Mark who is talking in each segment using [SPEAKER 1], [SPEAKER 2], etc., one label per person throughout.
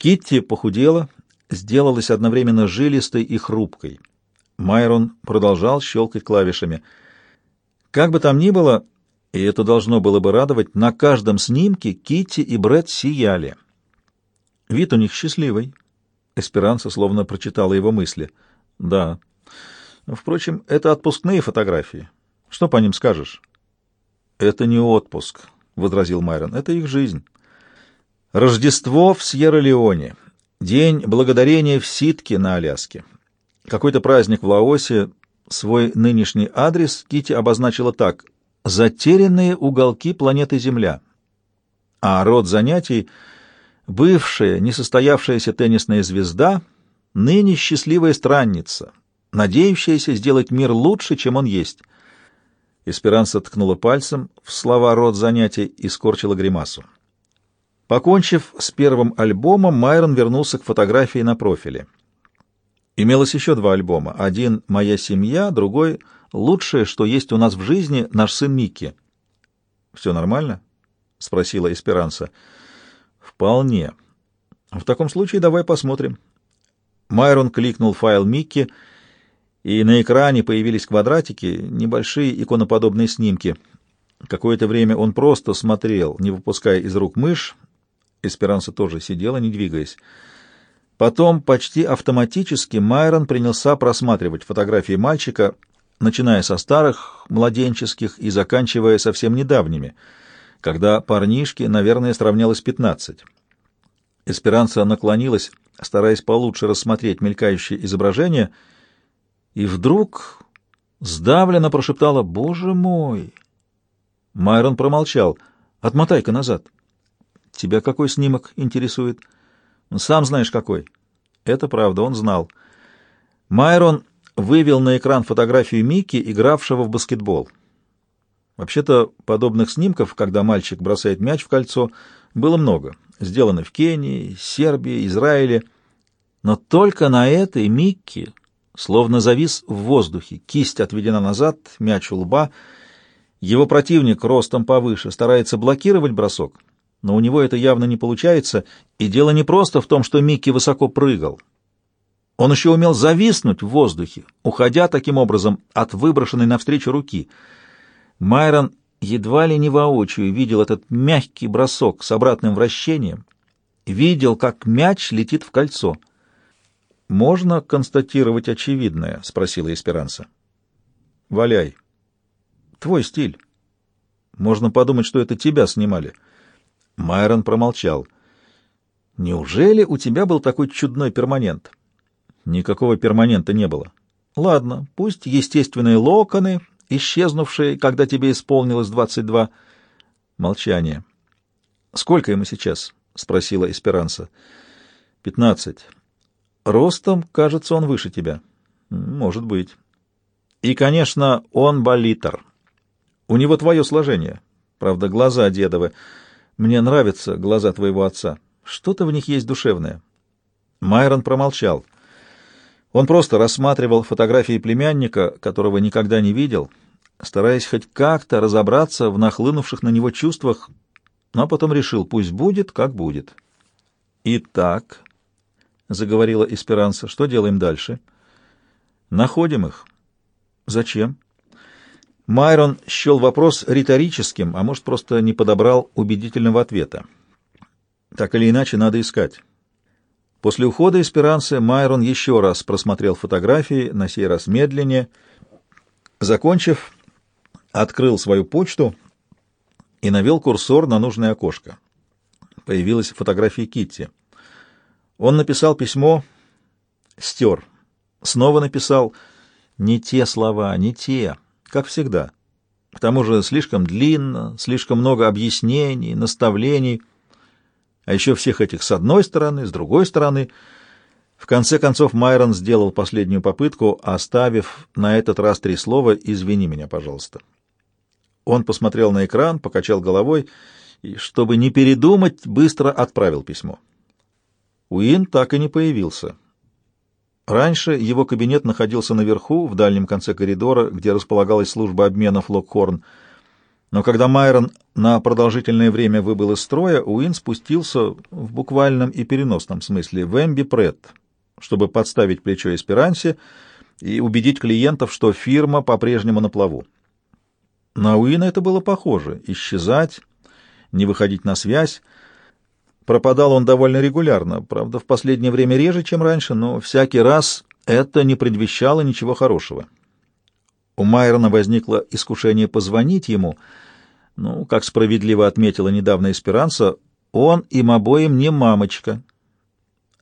[SPEAKER 1] Китти похудела, сделалась одновременно жилистой и хрупкой. Майрон продолжал щелкать клавишами. Как бы там ни было, и это должно было бы радовать, на каждом снимке Китти и Бред сияли. Вид у них счастливый. Эсперанца словно прочитала его мысли. Да. Впрочем, это отпускные фотографии. Что по ним скажешь? Это не отпуск, возразил Майрон. Это их жизнь. Рождество в Сьерра-Леоне. День благодарения в Ситке на Аляске. Какой-то праздник в Лаосе. Свой нынешний адрес Кити обозначила так: "Затерянные уголки планеты Земля". А род занятий бывшая несостоявшаяся теннисная звезда, ныне счастливая странница, надеющаяся сделать мир лучше, чем он есть. Эсперанса ткнула пальцем в слова род занятий и скорчила гримасу. Покончив с первым альбомом, Майрон вернулся к фотографии на профиле. Имелось еще два альбома. Один «Моя семья», другой «Лучшее, что есть у нас в жизни, наш сын Микки». «Все нормально?» — спросила Эсперанса. «Вполне. В таком случае давай посмотрим». Майрон кликнул файл Микки, и на экране появились квадратики, небольшие иконоподобные снимки. Какое-то время он просто смотрел, не выпуская из рук мышь, Эсперанса тоже сидела, не двигаясь. Потом почти автоматически Майрон принялся просматривать фотографии мальчика, начиная со старых, младенческих и заканчивая совсем недавними, когда парнишке, наверное, сравнялось пятнадцать. Эсперанца наклонилась, стараясь получше рассмотреть мелькающее изображение, и вдруг сдавленно прошептала «Боже мой!». Майрон промолчал. «Отмотай-ка назад». Тебя какой снимок интересует? Ну, сам знаешь какой. Это правда, он знал. Майрон вывел на экран фотографию Микки, игравшего в баскетбол. Вообще-то подобных снимков, когда мальчик бросает мяч в кольцо, было много. Сделано в Кении, Сербии, Израиле. Но только на этой Микки словно завис в воздухе, кисть отведена назад, мяч у лба. Его противник ростом повыше старается блокировать бросок, но у него это явно не получается, и дело не просто в том, что Микки высоко прыгал. Он еще умел зависнуть в воздухе, уходя таким образом от выброшенной навстречу руки. Майрон едва ли не воочию видел этот мягкий бросок с обратным вращением, видел, как мяч летит в кольцо. «Можно констатировать очевидное?» — спросила Эсперанса. «Валяй. Твой стиль. Можно подумать, что это тебя снимали». Майрон промолчал. «Неужели у тебя был такой чудной перманент?» «Никакого перманента не было». «Ладно, пусть естественные локоны, исчезнувшие, когда тебе исполнилось двадцать два». Молчание. «Сколько ему сейчас?» — спросила Эсперанса. «Пятнадцать. Ростом, кажется, он выше тебя». «Может быть». «И, конечно, он болитер. У него твое сложение. Правда, глаза дедовы». Мне нравятся глаза твоего отца. Что-то в них есть душевное. Майрон промолчал. Он просто рассматривал фотографии племянника, которого никогда не видел, стараясь хоть как-то разобраться в нахлынувших на него чувствах, но потом решил, пусть будет, как будет. «Итак», — заговорила Эсперанса, — «что делаем дальше?» «Находим их». «Зачем?» Майрон счел вопрос риторическим, а может, просто не подобрал убедительного ответа. Так или иначе, надо искать. После ухода Эсперанцы Майрон еще раз просмотрел фотографии, на сей раз медленнее. Закончив, открыл свою почту и навел курсор на нужное окошко. Появилась фотография Китти. Он написал письмо, стер. Снова написал «Не те слова, не те» как всегда. К тому же слишком длинно, слишком много объяснений, наставлений, а еще всех этих с одной стороны, с другой стороны. В конце концов Майрон сделал последнюю попытку, оставив на этот раз три слова «извини меня, пожалуйста». Он посмотрел на экран, покачал головой и, чтобы не передумать, быстро отправил письмо. Уин так и не появился. Раньше его кабинет находился наверху, в дальнем конце коридора, где располагалась служба обменов Локхорн. Но когда Майрон на продолжительное время выбыл из строя, Уин спустился в буквальном и переносном смысле в Эмби Прет, чтобы подставить плечо Эсперансе и убедить клиентов, что фирма по-прежнему на плаву. На Уина это было похоже — исчезать, не выходить на связь. Пропадал он довольно регулярно, правда, в последнее время реже, чем раньше, но всякий раз это не предвещало ничего хорошего. У Майрона возникло искушение позвонить ему — ну, как справедливо отметила недавно Эсперанса, он им обоим не мамочка.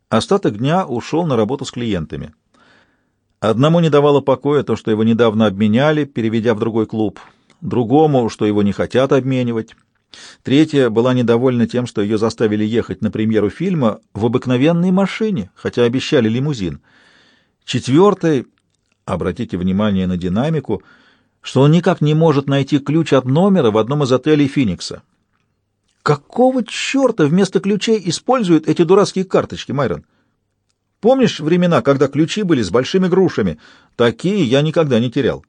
[SPEAKER 1] Остаток дня ушел на работу с клиентами. Одному не давало покоя то, что его недавно обменяли, переведя в другой клуб, другому, что его не хотят обменивать. Третья была недовольна тем, что ее заставили ехать на премьеру фильма в обыкновенной машине, хотя обещали лимузин. Четвертой, обратите внимание на динамику, — что он никак не может найти ключ от номера в одном из отелей Финикса. Какого черта вместо ключей используют эти дурацкие карточки, Майрон? Помнишь времена, когда ключи были с большими грушами? Такие я никогда не терял.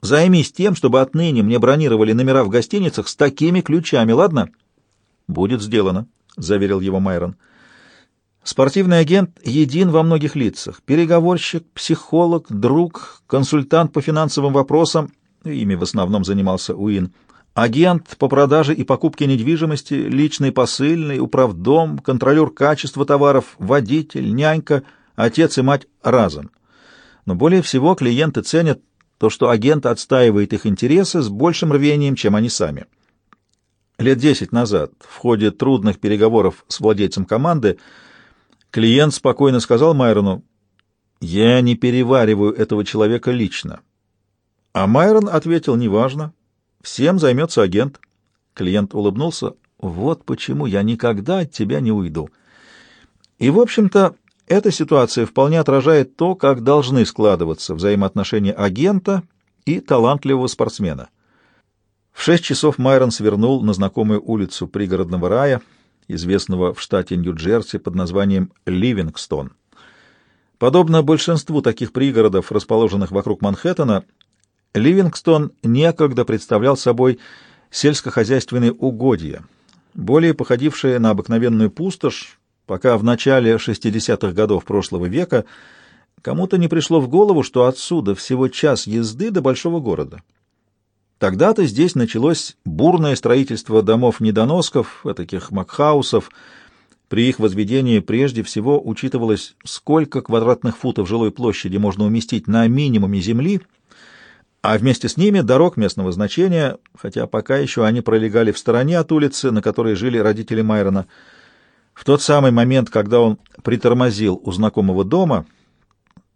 [SPEAKER 1] Займись тем, чтобы отныне мне бронировали номера в гостиницах с такими ключами, ладно? Будет сделано, заверил его Майрон. Спортивный агент един во многих лицах. Переговорщик, психолог, друг, консультант по финансовым вопросам, ими в основном занимался Уин, агент по продаже и покупке недвижимости, личный посыльный, управдом, контролер качества товаров, водитель, нянька, отец и мать разом. Но более всего клиенты ценят то, что агент отстаивает их интересы с большим рвением, чем они сами. Лет десять назад, в ходе трудных переговоров с владельцем команды, Клиент спокойно сказал Майрону, «Я не перевариваю этого человека лично». А Майрон ответил, «Неважно, всем займется агент». Клиент улыбнулся, «Вот почему я никогда от тебя не уйду». И, в общем-то, эта ситуация вполне отражает то, как должны складываться взаимоотношения агента и талантливого спортсмена. В шесть часов Майрон свернул на знакомую улицу пригородного рая — известного в штате Нью-Джерси под названием Ливингстон. Подобно большинству таких пригородов, расположенных вокруг Манхэттена, Ливингстон некогда представлял собой сельскохозяйственные угодья, более походившие на обыкновенную пустошь, пока в начале 60-х годов прошлого века кому-то не пришло в голову, что отсюда всего час езды до большого города. Тогда-то здесь началось бурное строительство домов-недоносков, таких макхаусов. При их возведении прежде всего учитывалось, сколько квадратных футов жилой площади можно уместить на минимуме земли, а вместе с ними дорог местного значения, хотя пока еще они пролегали в стороне от улицы, на которой жили родители Майрона. В тот самый момент, когда он притормозил у знакомого дома —